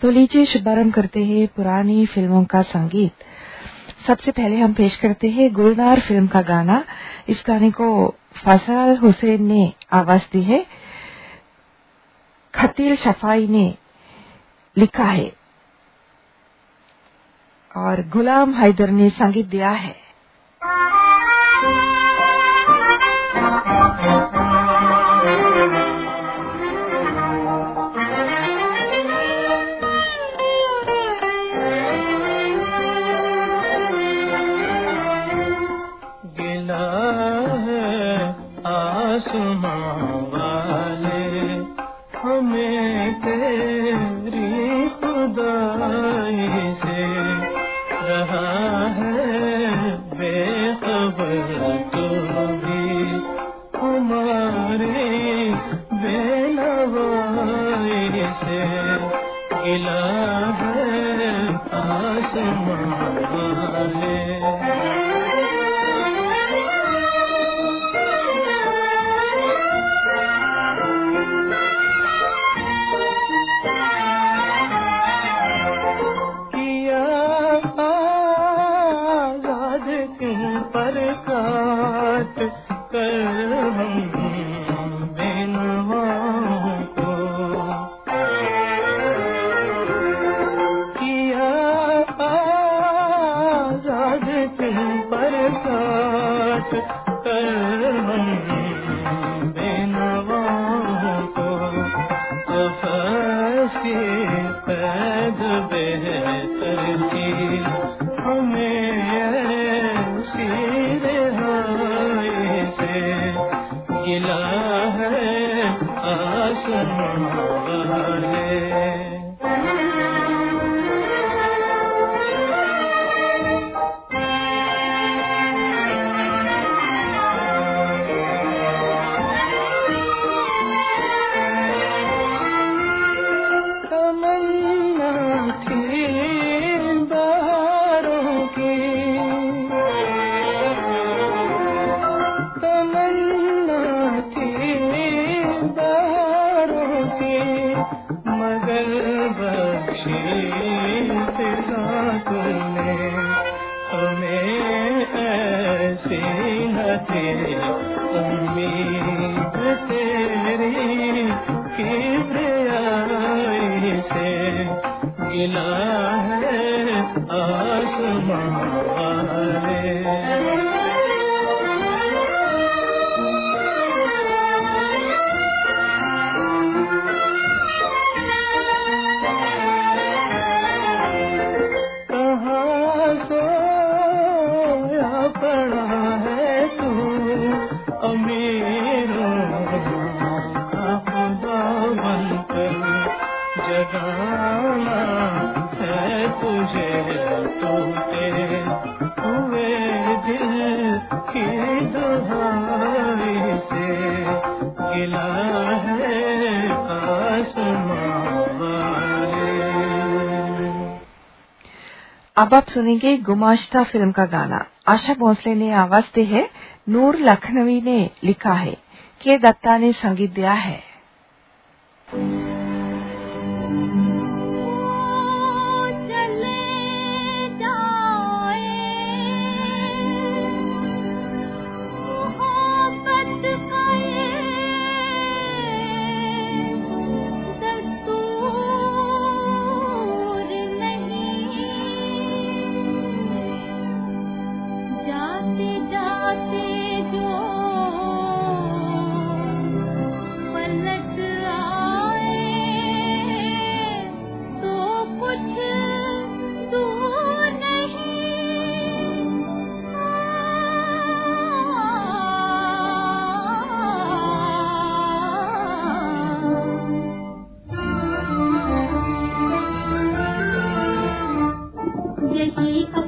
तो लीजिए शुभारंभ करते हैं पुरानी फ़िल्मों का संगीत। सबसे पहले हम पेश करते हैं गुलनार फ़िल्म का गाना। इस गाने को फसाल हुसैन ने आवाज़ दी है। खतील शफाई ने लिखा है। और गुलाम हैदर ने संगीत दिया है। सुना गिला है आसमान है मिला है आसमान अब आप सुनेंगे गुमाश्ता फ़िल्म का गाना। आशा भोसले ने आवाज़ दी है। नूर लखनवी ने लिखा है। के दत्ता ने संगीत दिया है। yang.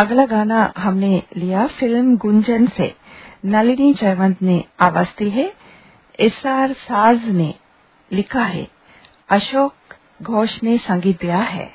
अगला गाना हमने लिया फ़िल्म गुंजन से। नलिनी जयवंत ने आवाज़ दी है। एस आर साज ने लिखा है। अशोक घोष ने संगीत दिया है।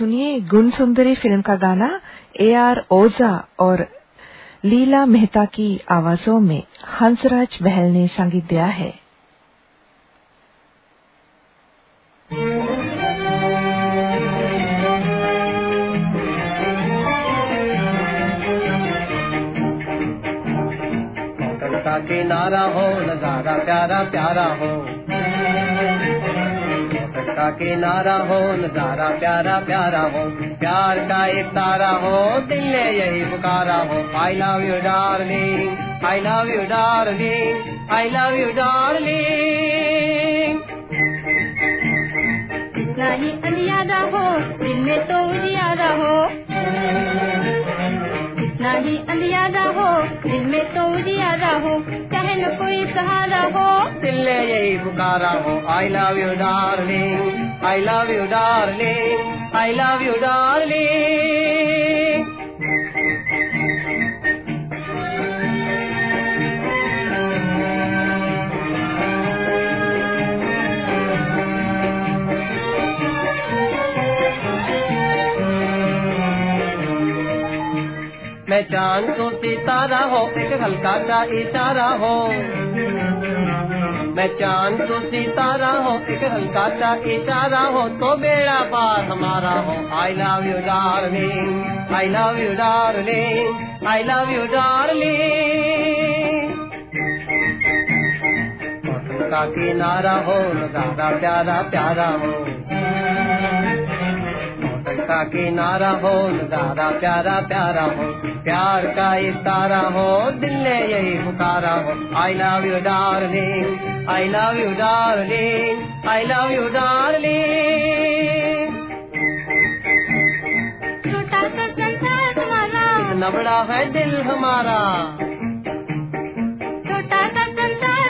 सुनिए गुण सुंदरी फ़िल्म का गाना ए आर ओझा और लीला मेहता की आवाजों में हंसराज बहल ने संगीत दिया है। के नारा हो, नज़ारा प्यारा प्यारा हो। का किनारा हो, नज़ारा प्यारा प्यारा हो, प्यार का एक तारा हो, दिल ने यही पुकारा हो। I love you darling I love you darling I love you darling कितना ही अंधियारा हो, दिल में तो उजियारा हो। कितना ही अंधियारा हो, दिल में तो उजियारा हो। चाहे न कोई सहारा हो दिल ने यही पुकारा हो I love you darling I love you darling I love you darling मैं चाँद तो सितारा हो, एक हल्का सा इशारा हो। मैं चाँद तो सितारा हो, एक हल्का सा इशारा हो तो बेड़ा पार हमारा हो। I love you darling I love you darling I love you darling का किनारा हो नज़ारा प्यारा प्यारा हो। का किनारा हो नज़ारा प्यारा प्यारा हो प्यार का तारा हो दिल ने यही पुकारा हो। I love you darling I love you darling I love you darling छोटा सा संसार कितना बड़ा है दिल हमारा। छोटा सा संसार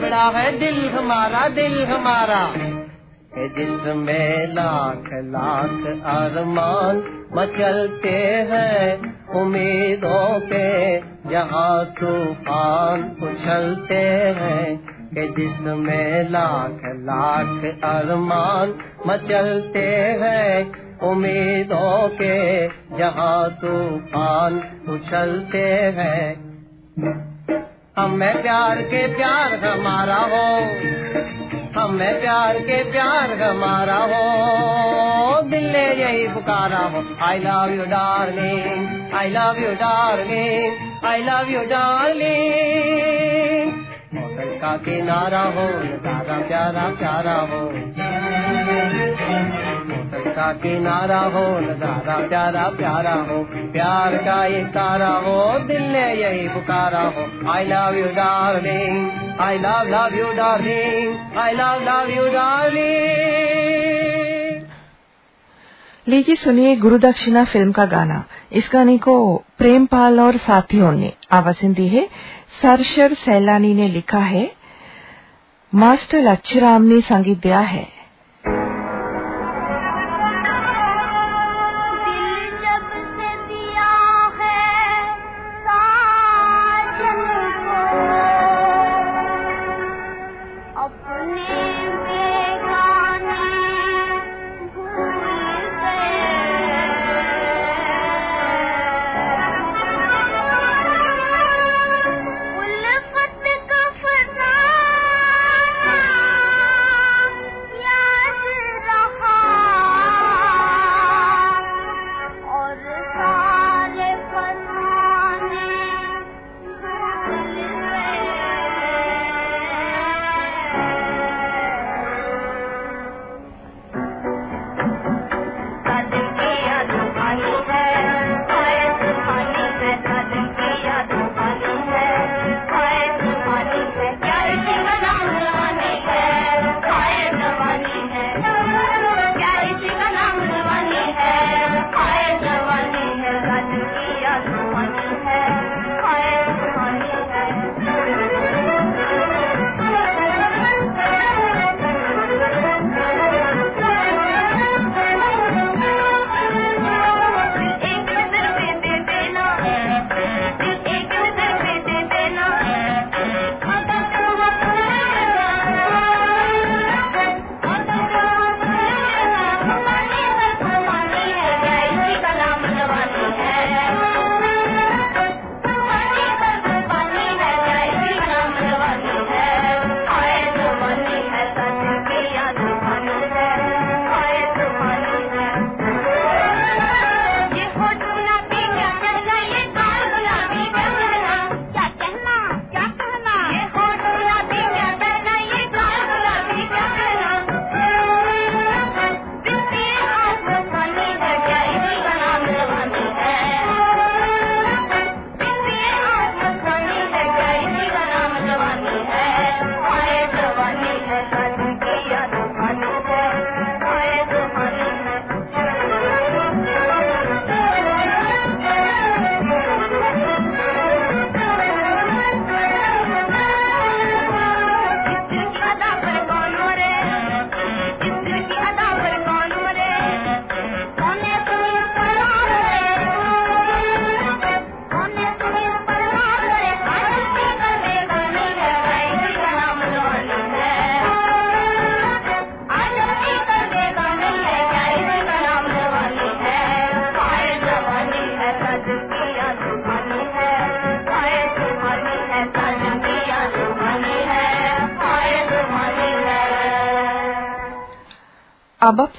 बड़ा है दिल हमारा दिल हमारा। जिसमें लाख लाख अरमान मचलते हैं, उम्मीदों के जहाँ तूफ़ान उछलते हैं, कि जिसमें लाख लाख अरमान मचलते हैं, उम्मीदों के जहाँ तूफ़ान उछलते हैं। हमें प्यार के प्यार हमारा हो हमें प्यार के प्यार हमारा हो। दिल ने यही पुकारा हो। I love you darling I love you darling I love you darling मौसम का किनारा हो नज़ारा प्यारा प्यारा हो। का किनारा हो, नज़ारा प्यारा प्यारा हो, प्यार का एक तारा हो, दिल ने यही पुकारा हो। I love you darling I love love you darling I love love you darling लीजिए सुनिए गुरु दक्षिणा फ़िल्म का गाना। इस गाने को प्रेमपाल और साथियों ने आवाज़ें दी है। सरशर सैलानी ने लिखा है, मास्टर लच्छराम ने संगीत दिया है।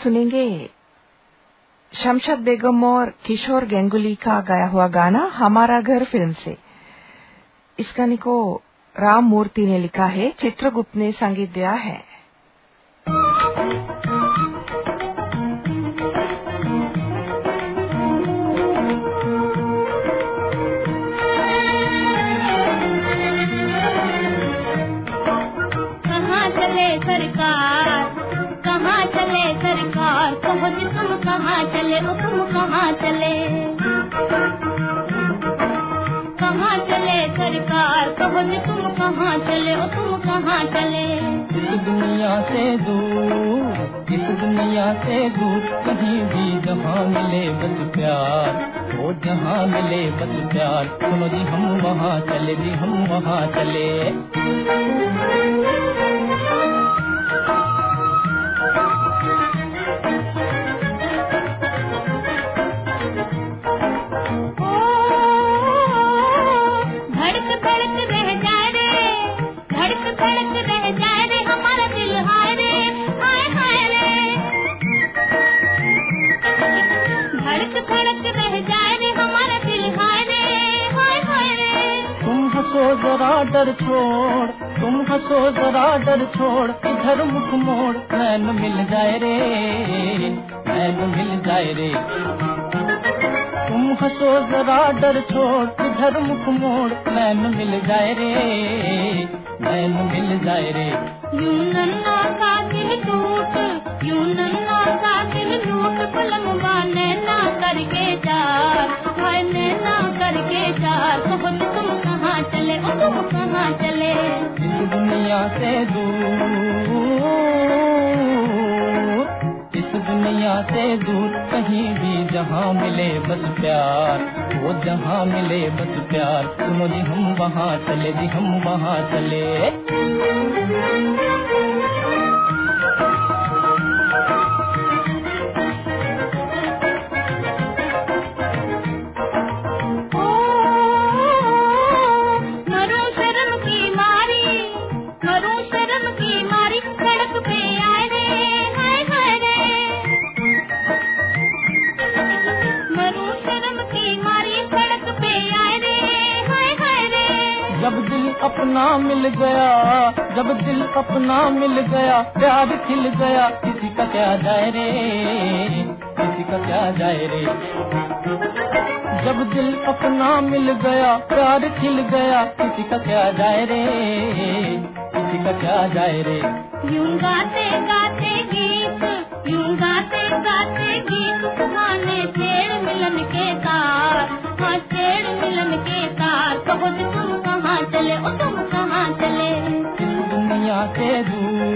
सुनेंगे। शमशद बेगम और किशोर गेंगुली का गाया हुआ गाना हमारा घर फ़िल्म से। इस गाने को राम मूर्ति ने लिखा है, चित्रगुप्त ने संगीत दिया है। ओ तुम कहाँ चले? कहाँ चले सरकार? कहो जी तुम कहाँ चले? ओ, तुम कहाँ चले? इस दुनिया से दूर, इस दुनिया से दूर कहीं भी जहाँ मिले बस प्यार, वो जहाँ मिले बस प्यार। सुनो जी, हम वहाँ चले जी, हम वहाँ चले। डर छोड़, तुम हंसो जरा डर छोड़, इधर मुख मोड़ नैन मिल जाए रे नैन मिल जाए रे। तुम हंसो जरा डर छोड़, इधर मुख मोड़ नैन मिल जाए रे नैन मिल जाए रे। नन्ना सा दिल टूट से दूर। इस दुनिया से दूर कहीं भी जहाँ मिले बस प्यार, वो जहाँ मिले बस प्यार। सुनो जी, हम वहाँ चले जी, हम वहाँ चले। जब दिल अपना मिल गया, जब दिल अपना मिल गया, प्यार खिल गया, किसी का क्या जाए रे? किसी का क्या जाए रे? जब दिल अपना मिल गया, प्यार खिल गया, किसी का क्या जाए रे? किसी का क्या जाए रे? यूँ गाते गाते गीत, यूँ गाते गाते गीत, सुहाने छेड़ मिलन के तार हाँ छेड़ मिलन के तार जी तुम चले ओ तुम कहाँ चले? दुनिया से दूर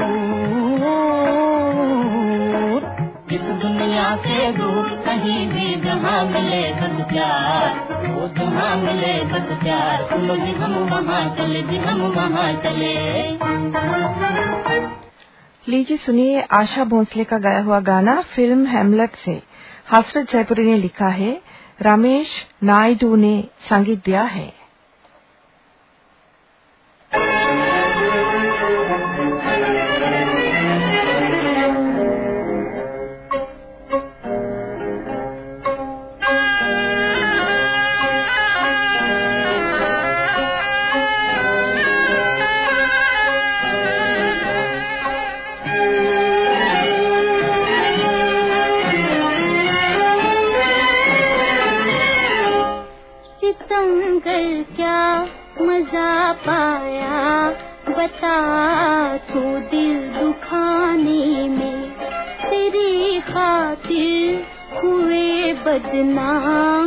इस दुनिया से दूर कहीं भी जहाँ मिले बस प्यार वो जहाँ मिले बस प्यार सुनो जी हम वहाँ चले जी हम वहाँ चले। लीजिए सुनिए आशा भोंसले का गाया हुआ गाना फ़िल्म हेमलेट से। हसरत जयपुरी ने लिखा है रमेश नायडू ने संगीत दिया है। तू दिल दुखाने में तेरी खातिर हुए बदनाम।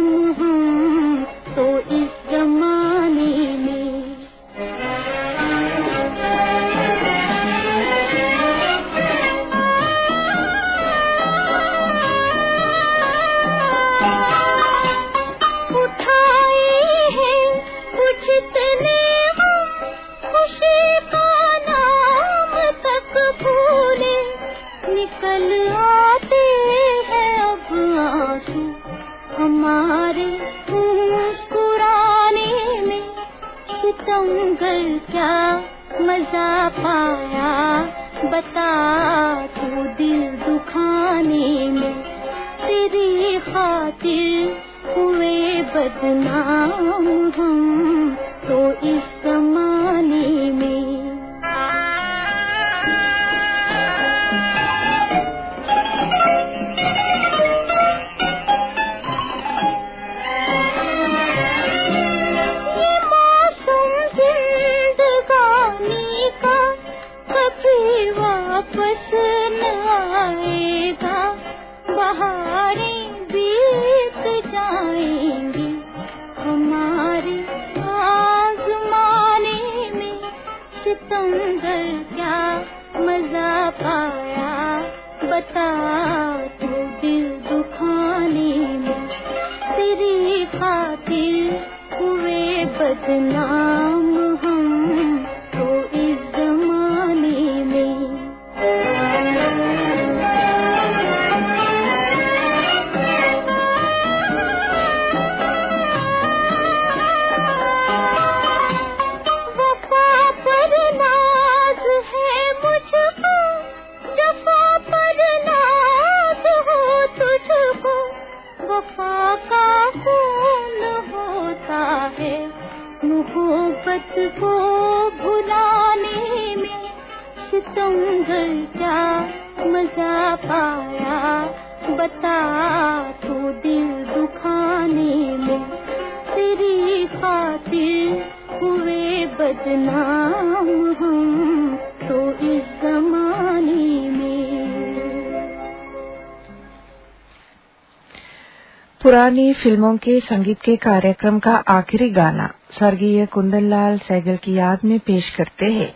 फ़िल्मों के संगीत के कार्यक्रम का आखिरी गाना स्वर्गीय कुंदनलाल सैगल की याद में पेश करते हैं।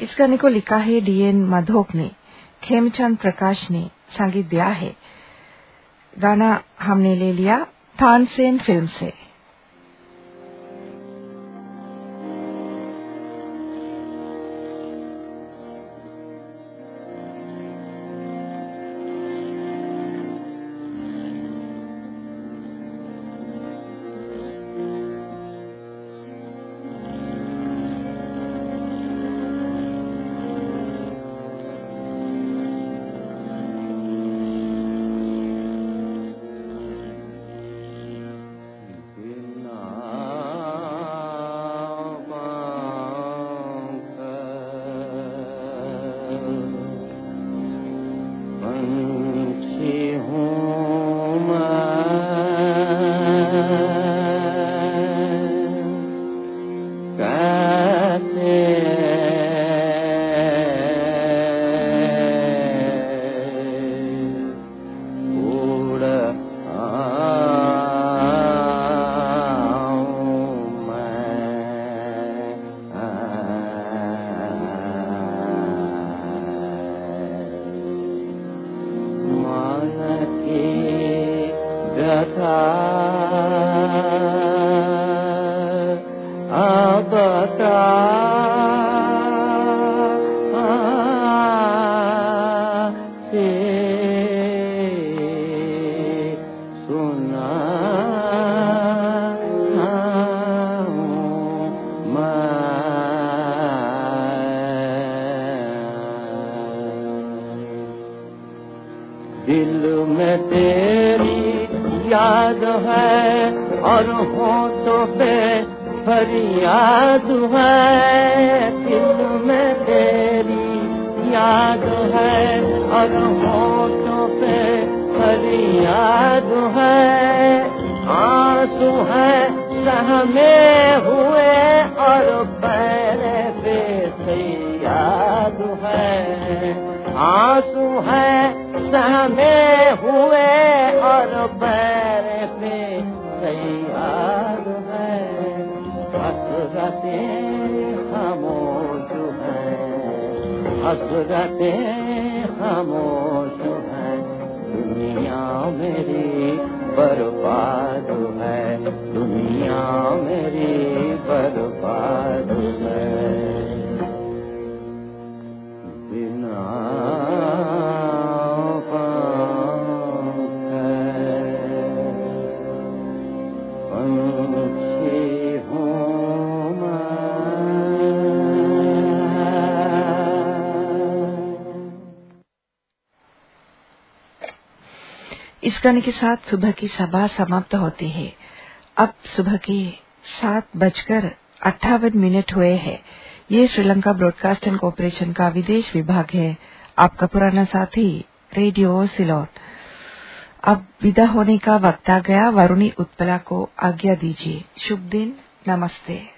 इस गाने को लिखा है डीएन माधोक ने, खेमचंद प्रकाश ने संगीत दिया है। गाना हमने ले लिया थानसेन फ़िल्म से। दिल में तेरी याद है, और होठों पे फरियाद है। दिल में तेरी याद है, और होठों पे फरियाद है। आँसू है सहमे हुए, और पैर पे याद है। आँसू है सहमे हुए और पैर पे याद है। हसरतें खामोश है। हसरतें खामोश है। दुनिया मेरी बर्बाद है। दुनिया मेरी बर्बाद गाने के साथ सुबह की सभा समाप्त होती है। अब सुबह के सात बजकर अट्ठावन मिनट हुए हैं। ये श्रीलंका ब्रॉडकास्टिंग कॉरपोरेशन का विदेश विभाग है। आपका पुराना साथी, रेडियो सिलोन। अब विदा होने का वक्त आ गया। वरुणी उत्पला को आज्ञा दीजिए। शुभ दिन। नमस्ते।